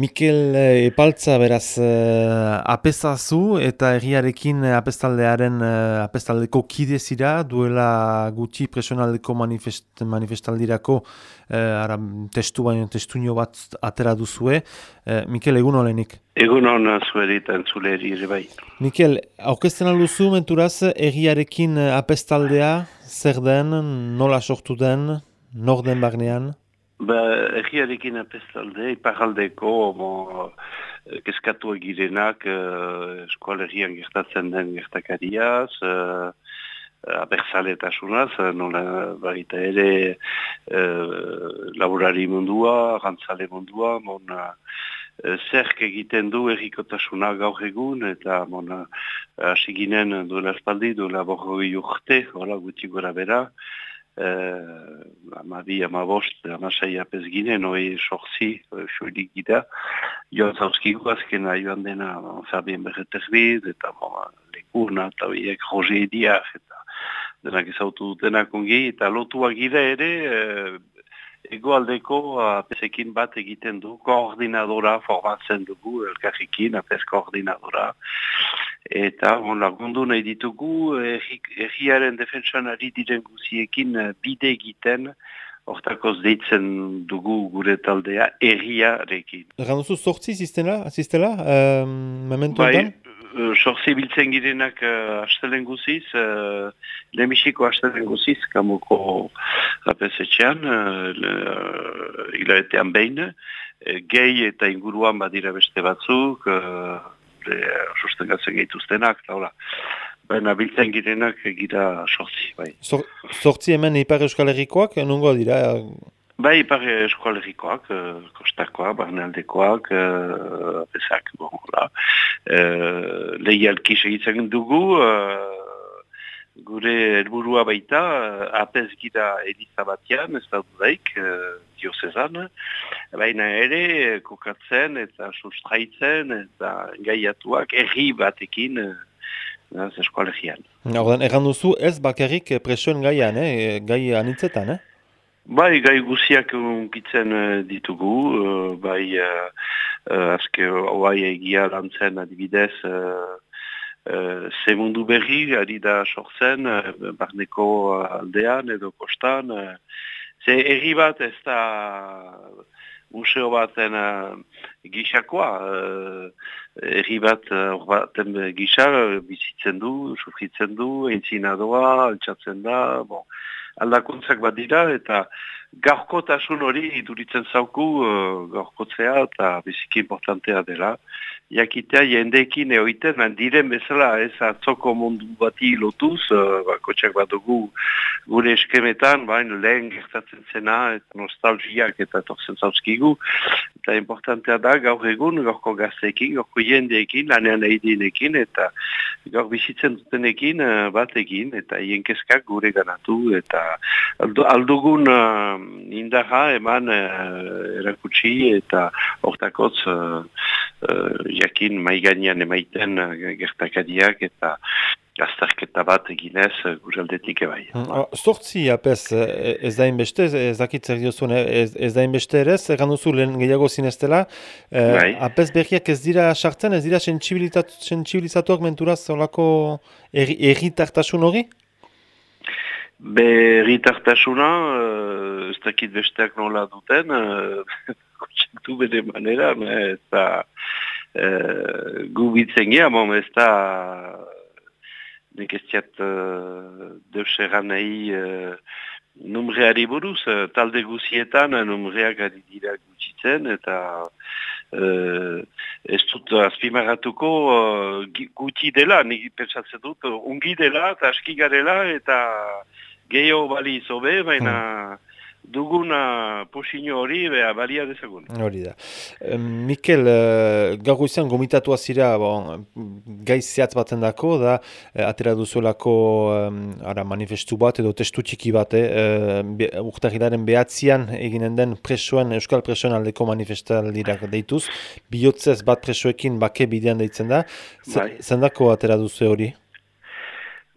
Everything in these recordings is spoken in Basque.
Mikel eh, Epaltza beraz uh, apezazu eta egiarekin apestaldearen uh, apestaldeko kidezira duela gutxi presionaldeko manifest, manifestaldirako uh, ara, testu baino testuño bat atera duzue. Uh, Mikel, egun olenik? Egun hon zuerit entzuleri ere bai. Mikel, aukesten alduzu menturaz egiarekin apestaldea zer den, nola sortu den, nor den bagnean? Ba, egiarekin apestalde, iparaldeko, mo, keskatu egirenak, uh, eskoalegian gertatzen den gertakariaz, uh, abertzaletasunaz, nola baita ere uh, laborari mundua, gantzale mundua, mona, uh, zerk egiten du errikotasuna gaur egun, eta mona, asiginen duela espaldi, duela borroi urte, hola guti gora bera, uh, amabi, amabost, amasai apez ginen, oi sortzi, xoilik gida, joan zauzkigu azkena joan dena Fabien Berreterbid, eta bon, lekurna, eta oiek Roger Ediak, eta denak ezautu dutenak ongi, eta lotua gira ere, egoaldeko apesekin bat egiten du, koordinadora formatzen dugu, elkarrikin, apes koordinadora, eta on lagundu nahi ditugu erriaren defentsan ari diren guziekin eh, bide egiten hortakoz deitzen dugu gure taldea erriarekin. Egan duzu sortzi ziztela, ziztela, um, mementu bai, eh, sortzi biltzen girenak uh, astelen guziz, uh, lemisiko astelen guziz, kamuko apesetxean, uh, hilaretean behin, uh, gehi eta inguruan badira beste batzuk, e, sustengatzen gehituztenak, eta hola. Baina biltzen girenak gira sortzi, bai. Sortzi hemen Ipar Euskal Herrikoak, nungo dira? Bai, Ipar Euskal Herrikoak, uh, kostakoak, barnealdekoak, uh, bezak, bon, hola. Uh, Lehialki segitzen dugu, gure helburua baita, apez gira Eliza batian, ez da dudaik, diozezan, baina ere kokatzen eta sustraitzen eta gaiatuak erri batekin ez eskolegian. Ordan, erran duzu ez bakarrik presioen gaian, eh? gai anitzetan, eh? Bai, gai guziak unkitzen ditugu, bai uh, azke oai egia lantzen adibidez uh, uh, ze mundu berri, ari da sortzen, uh, barneko aldean edo kostan, Ze erri bat ez da museo baten uh, gixakoa, uh, erri bat uh, baten gisa bizitzen du, sufritzen du, entzina doa, altxatzen da, bon, aldakuntzak bat dira, eta gaurkotasun hori iduritzen zauku uh, gaurkotzea eta biziki importantea dela jakitea jendeekin eoiten, diren bezala ez atzoko mundu bati lotuz, uh, kotxak bat dugu gure eskemetan, bain lehen gertatzen zena, eta nostalgiak eta torzen zauzkigu, eta importantea da gaur egun, gaurko gazteekin, gaurko jendeekin, lanean eidinekin, eta gaur bizitzen dutenekin uh, batekin, eta hien keskak gure ganatu, eta aldugun uh, indarra eman uh, erakutsi, eta hortakotz uh, jakin maiganian emaiten eh, gertakadiak eta gaztarketa bat eginez uh, guraldetik ebai. Zortzi mm, apez, eh, ez da inbeste, ez dakit zer diozun, ez, ez da inbeste ere, egan duzu lehen gehiago zineztela, bai. apez berriak ez dira sartzen, ez dira sensibilizatuak menturaz olako erritartasun hori? Be erritartasuna, ez dakit besteak nola duten, kutsentu bere manera, eta uh, gu bitzen gira, bon, ez da nek ez diat uh, deuseran nahi uh, numreari buruz, uh, talde guzietan numreak ari dira gutxitzen, eta uh, ez dut azpimarratuko uh, guti dela, nik pentsatzen dut, ungi dela eta aski garela, eta gehiago bali izobe, baina... Hmm. duguna posino hori beha balia dezagun. Hori da. Mikel, uh, gaur izan gomitatua zira bon, gaiz zehatz baten dako, da uh, atera duzuelako ara, manifestu bat edo testu txiki bat, eh, uh, urtahidaren behatzean eginen den presoen, euskal presoen aldeko manifestaldirak deituz, bihotzez bat presoekin bake bidean deitzen da, bai. zendako atera duzu hori?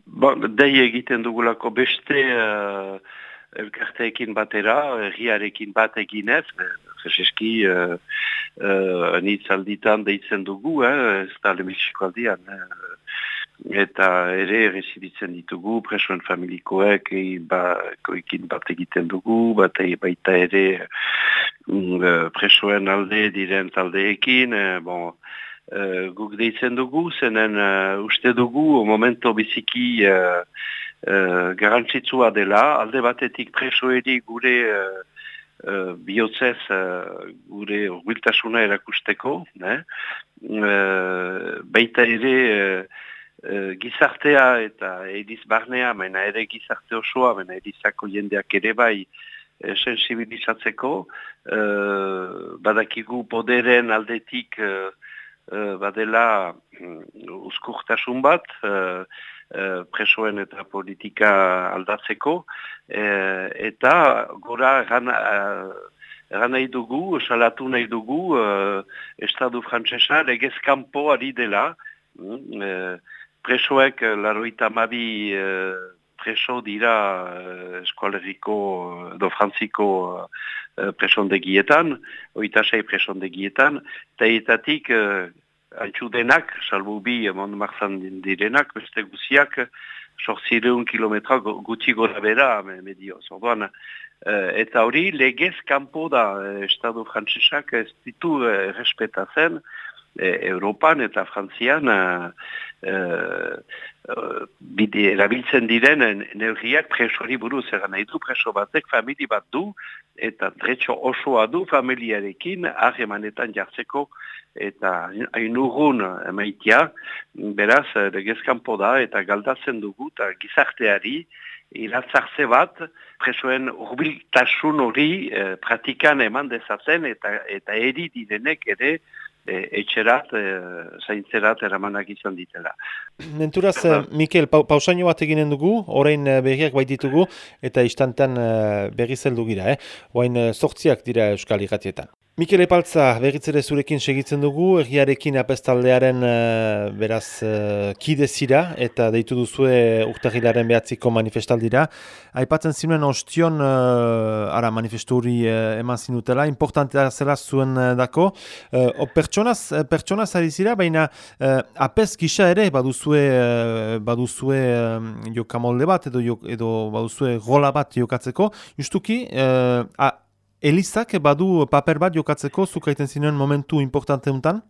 Bon, dei egiten dugulako beste elkarteekin batera, herriarekin bat eginez, jeseski uh, uh, nitzalditan deitzen dugu, eh, ez da lemilxiko aldian, eh, eta ere rezibitzen ditugu presoen familikoek ba, koekin bat egiten dugu, bat baita ere mm, presoen alde diren taldeekin, eh, bon, uh, guk deitzen dugu, zenen uh, uste dugu momento biziki uh, uh, garantzitsua dela, alde batetik presoeri gure uh, bihotzez uh, gure urbiltasuna erakusteko, ne? uh, baita ere uh, gizartea eta ediz barnea, mena ere gizarte osoa, mena edizako jendeak ere bai sensibilizatzeko, uh, badakigu poderen aldetik badela um, uzkurtasun bat, presoen eta politika aldatzeko, uh, eta gora gana, uh, nahi dugu, salatu nahi dugu, uh, Estadu Frantzesa legez kanpo ari dela, uh, presoek laroita mabi uh, preso dira eskualeriko do frantziko uh, presondegietan, oita sei presondegietan, eta etatik altxu denak, salbu bi emon marzan direnak, beste guziak, sortzireun kilometra guti gora bera, medio, zordoan, uh, eta hori legez kanpo da, Estado Frantzesak ez ditu uh, respetatzen, Europan eta Frantzian uh, bide erabiltzen diren neurriak presori buruz. Eran nahi du preso batek famili bat du eta dretxo osoa du familiarekin harremanetan jartzeko eta hain urrun emaitia beraz legezkampo da eta galdatzen dugu eta gizarteari iratzartze bat presoen urbiltasun hori eh, pratikan eman dezatzen eta, eta eri direnek ere e, etxerat, e, zaintzerat eramanak izan ditela. Nenturaz, Eta, Mikel, pa, pausaino bat eginen dugu, orain e, berriak baititugu, eta istantan e, berri zeldu gira, eh? Oain sortziak dira Euskal Iratietan. Mikel Epaltza, berritzere zurekin segitzen dugu, egiarekin apestaldearen uh, beraz uh, kide zira, eta deitu duzue urtahilaren behatziko manifestaldira. Aipatzen zinuen ostion, uh, ara manifestu hori uh, eman zinutela, importantea zela zuen uh, dako. Uh, pertsonaz, pertsonaz ari zira, baina uh, apes gisa ere baduzue, uh, baduzue um, jokamolde bat, edo, edo baduzue gola bat jokatzeko. Justuki, uh, Elizak badu paper bat jokatzeko zukaiten zinen momentu importante untan?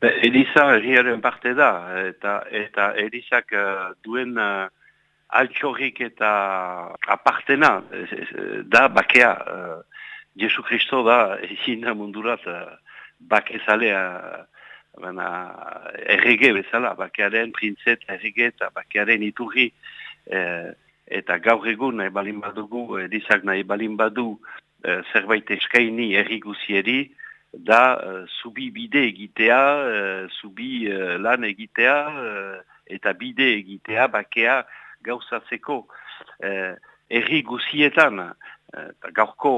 Be, Eliza herriaren parte da, eta, eta Elizak uh, duen uh, altxorrik eta apartena da bakea. Uh, Jesu Kristo da, ezin da mundurat, uh, bake zalea, uh, errege bezala, bakearen printzet errege eta bakearen iturri, uh, eta gaur egun nahi balin badugu, Elizak nahi balin badu, uh, zerbait eskaini erriguzieri, da uh, zubi bide egitea, uh, zubi uh, lan egitea, eta bide egitea bakea gauzatzeko uh, erriguzietan, uh, gaurko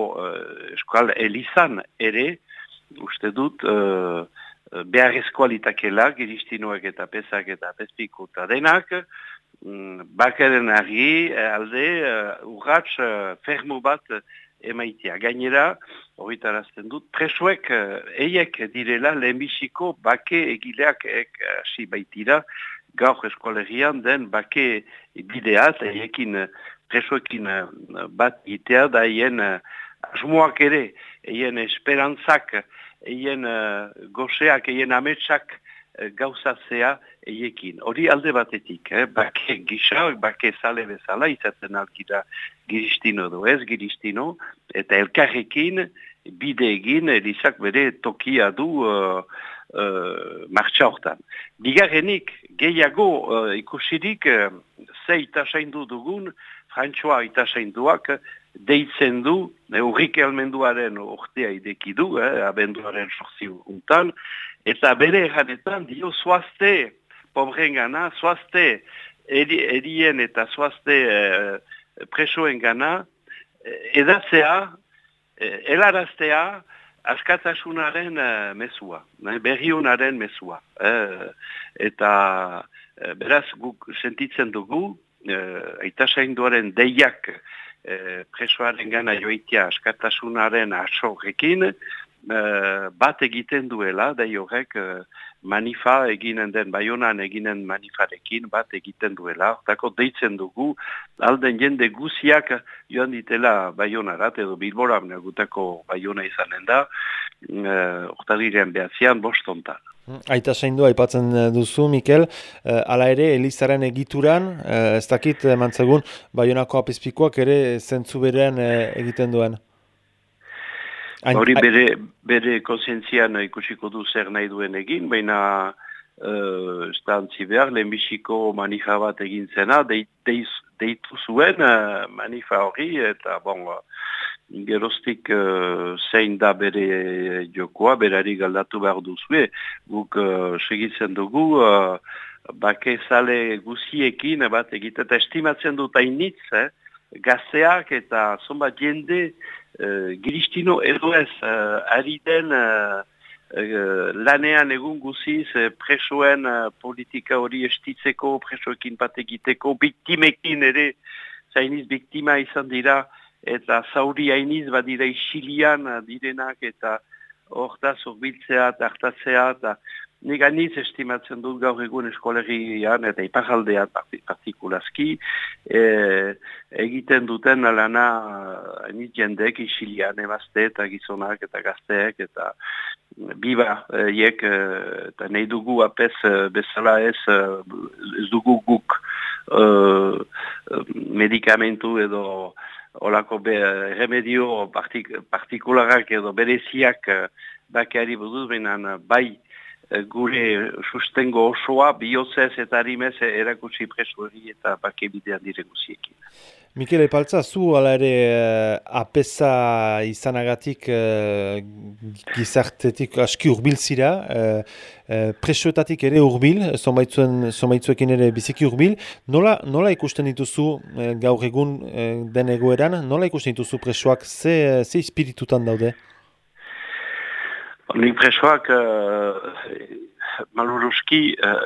eskual elizan ere, uste dut, uh, behar eskualitakela, giristinoak eta pesak eta pespiko eta denak, mm, bakaren argi, alde, uh, urratx, fermo bat, emaitea. Gainera, horretarazten dut, presoek uh, eiek direla lehenbiziko bake egileak hasi baitira, gaur eskolerian den bake bidea, eta eiekin uh, presoekin uh, bat gitea da eien uh, asmoak ere, eien esperantzak, eien uh, goseak, eien ametsak gauzatzea, eiekin. Hori alde batetik, eh? bake gisa, bake zale bezala, izaten alkira giristino edo ez giristino, eta elkarrekin bide egin elizak bere tokia du uh, uh, martxa hortan. Bigarrenik, gehiago uh, ikusirik, uh, ze itasaindu dugun, Frantxoa itasainduak, deitzen du, urrik elmenduaren ortea ideki du, eh, abenduaren sorzi untan, eta bere erranetan dio zoazte, pobren gana, zoazte erien eta zoazte eh, presoen gana, eh, edatzea, eh, elaraztea, askatasunaren uh, mesua, berriunaren mesua. eta beraz guk sentitzen dugu, uh, aitasainduaren deiak e, presoaren gana joitia askatasunaren asorekin, bat egiten duela, da horrek manifa eginen den, baionan eginen manifarekin bat egiten duela, hortako deitzen dugu, alden jende guziak joan ditela baionarat, edo bilbora gutako baiona izanen da, hortalirean behatzean bostontan. Aita zaindu, aipatzen duzu, Mikel, hala ere, Elizaren egituran, ez dakit, mantzegun, baionako apizpikoak ere zentzu berean egiten duen. Hori bere, bere konsientzian ikusiko du zer nahi duen egin, baina uh, estantzi behar, lehenbiziko manifa bat egin zena, deitu zuen uh, manifa hori, eta bon, gerostik uh, zein da bere jokoa, berari galdatu behar duzue, guk uh, segitzen dugu, uh, bake zale guziekin, bat egiten, eta estimatzen dut hainitz, eh? Gazteak eta zonbat jende, uh, giristino edo ez uh, ari den uh, lanean egun guziz uh, presoen politika hori estitzeko, presoekin bat egiteko, biktimekin ere zainiz biktima izan dira eta zauri hainiz badira isilian direnak eta hortaz urbiltzea eta hartatzea eta Nik aniz estimatzen dut gaur egun eskolegian eta ipajaldean partikulazki e, egiten duten alana aniz jendek isilian emazte eta gizonak eta gazteek eta biba hiek e, eta nahi dugu apez bezala ez, ez dugu guk e, medikamentu edo olako be, remedio partik, partikularak edo bereziak bakiari buduz behinan bai gure sustengo osoa bihotzez eta harimez erakutsi preso hori eta bake bidean dire guziekin. Mikel Epaltza, zu ala ere uh, apesa izanagatik uh, gizartetik aski urbil zira, presoetatik ere urbil, somaitzuekin ere biziki urbil. Nola, nola ikusten dituzu gaur egun den egoeran, nola ikusten dituzu presoak, ze, ze espiritutan daude? Nik presoak uh, maluruski uh,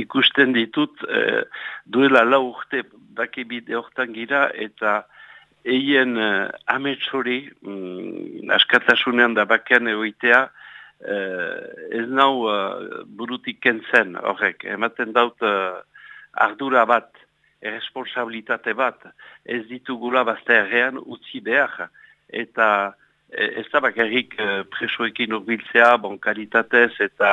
ikusten ditut uh, duela lau urte bakibide hortan gira eta eien uh, ametsori um, askatasunean da bakean egoitea ez nau burutik kentzen horrek. Ematen daut ardura bat, irresponsabilitate bat, ez ditugula bazta errean utzi behar eta E, ez da bakarrik uh, presoekin urbiltzea, bon, kalitatez eta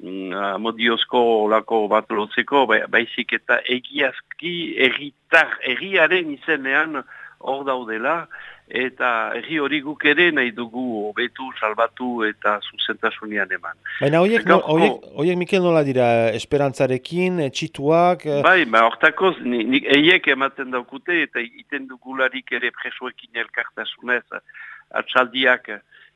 mm, modiozko olako bat lotzeko, ba, baizik eta egiazki erritar, erriaren izenean hor daudela, eta erri hori guk ere nahi dugu obetu, salbatu eta zuzentasunean eman. Baina horiek, no, horiek, Mikel nola dira, esperantzarekin, txituak? Eh? Bai, ba, hortakoz, eiek ematen daukute eta iten dugularik ere presoekin elkartasunez, atxaldiak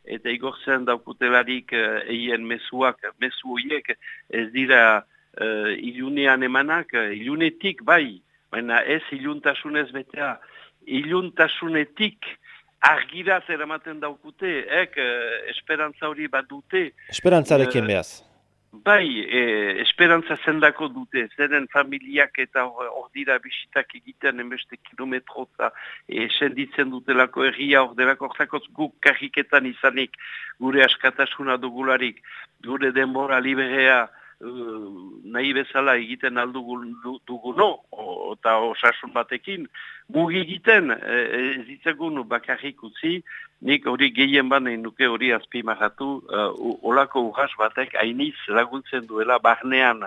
eta igortzen daukutelarik uh, eien mesuak, mesu horiek ez dira uh, ilunean emanak, ilunetik bai, baina ez iluntasunez betea, iluntasunetik argiraz eramaten daukute, ek, uh, esperantza hori bat dute. Esperantzarekin uh, behaz. Bai, e, esperantza zendako dute, zeren familiak eta hor dira bisitak egiten enbeste kilometro eta e, senditzen dutelako erria hor delako guk karriketan izanik gure askatasuna dugularik, gure denbora liberea, nahi bezala egiten aldugu dugu no, eta osasun batekin, mugi egiten, e, ez ditzagun bakarrik utzi, nik hori gehien banein nuke hori azpimahatu, uh, olako urras batek hainiz laguntzen duela barnean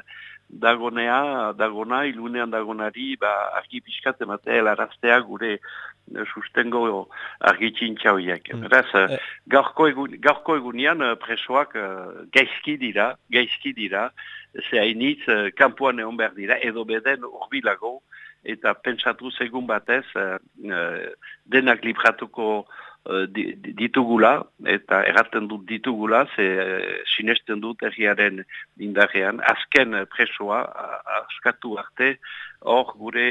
dagonea, dagona, ilunean dagonari, ba, argi pixkat ematea helaraztea gure sustengo argitxin txauiek. Mm. Beraz, eh. gaurko, egun, gaurko egunean presoak uh, gaizki dira, gaizki dira, ze hainitz, uh, kampuan egon behar dira, edo beden urbilago, eta pentsatu segun batez, uh, denak libratuko ditugula, eta erraten dut ditugula, ze sinesten dut erriaren indarrean, azken presoa, askatu arte, hor gure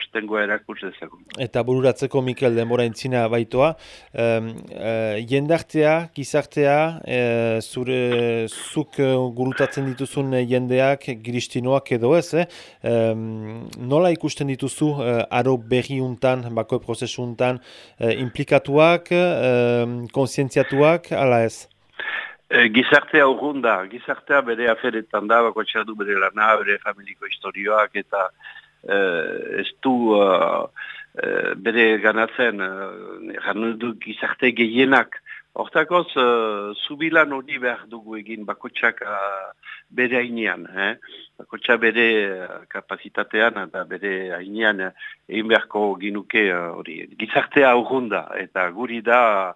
sustengoa erakutz dezagun. Eta bururatzeko Mikel denbora intzina baitoa, um, uh, jendartea, gizartea, uh, zure zuk gurutatzen dituzun jendeak, giristinoak edo ez, eh? nola ikusten dituzu uh, aro berri untan, bako prozesu untan, uh, implikatuak, uh, konsientziatuak, ala ez? E, gizartea urrunda, gizartea bere aferetan da, bako txadu bere lana, bere familiko historioak, eta e, ez du e, bere ganatzen, e, du gizarte gehienak. Hortakoz, e, zubilan hori behar dugu egin bakotsak bere hainean. Eh? Bakotsa bere kapazitatean eta bere hainean egin beharko ginuke hori. Gizartea urrunda, eta guri da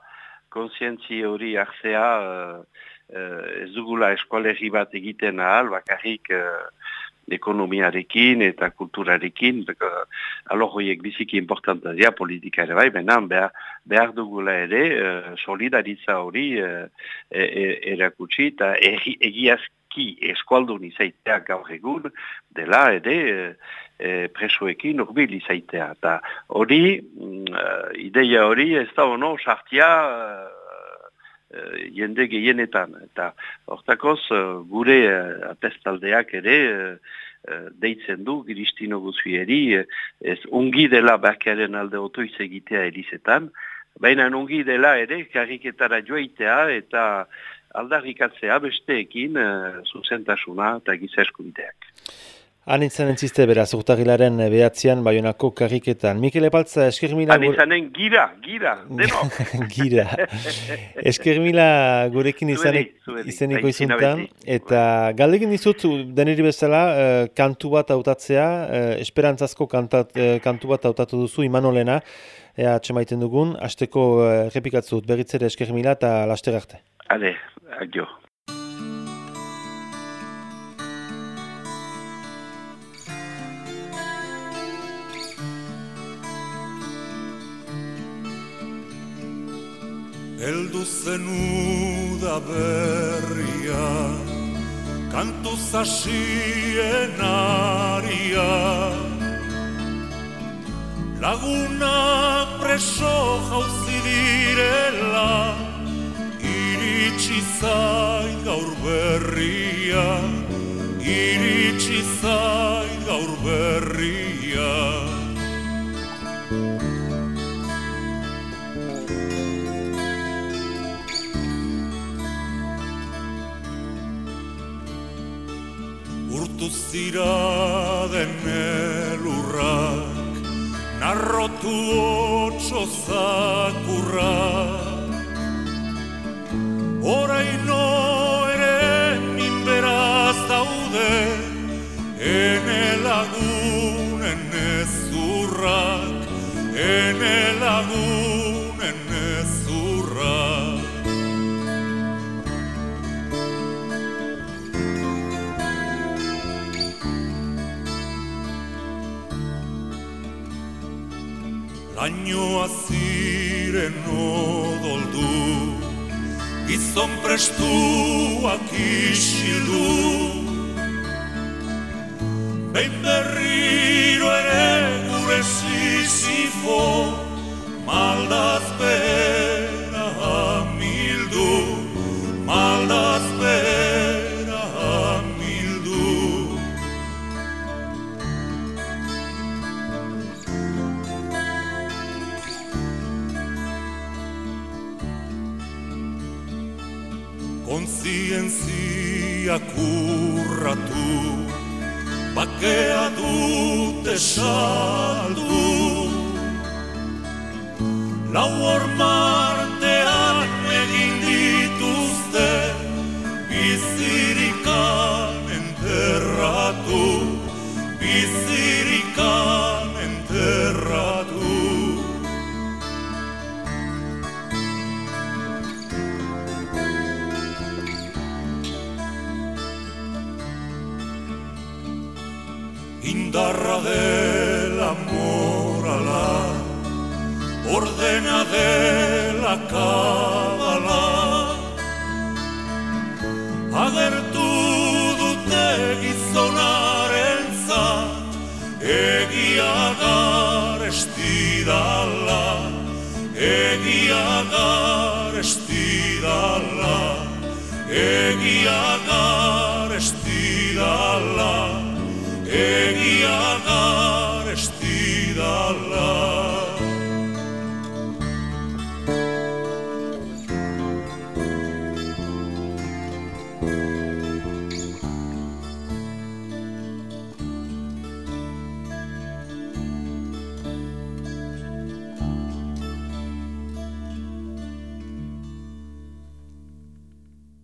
konsientzi hori hartzea uh, uh, ez dugula eskualerri bat egiten ahal, bakarrik uh, ekonomiarekin eta kulturarekin, alor horiek biziki importanta dira politika ere bai, benan behar, behar dugula ere uh, solidaritza hori uh, erakutsi eta egiazki eskualdun izaitea gaur egun dela ere e, presoekin urbil izaitea. Hori, uh, ideia hori ez da ono sartia uh, jende gehienetan. Eta hortakoz gure uh, atestaldeak ere deitzen du giristino guzueri, ez ungi dela bakaren alde otoiz egitea elizetan, baina ungi dela ere kariketara joaitea eta aldarrikatzea besteekin uh, zuzentasuna eta gizaskunteak. Izan entziste beraz, urtagilaren behatzean, baionako karriketan. Mikel Epaltza, esker mila... Han izanen gira, gira, deno. gira. Esker mila gurekin izanik, izaniko izuntan. Eta galdekin dizut, deniri bezala, uh, kantu bat autatzea, uh, esperantzazko kantat, uh, kantu bat autatu duzu, imanolena, ea txemaiten dugun, hasteko uh, repikatzut berritzere esker mila eta laster arte. Ale, adio. Eldu zen uda berria, kantu zasien aria. Laguna preso jauzi direla, iritsi zai gaur berria, iritsi zai gaur berria. Zira den elurrak, narrotu otso zakurrak. Horaino Lainoa ziren odoldu, gizon prestuak isildu. Behin berriro Tigala.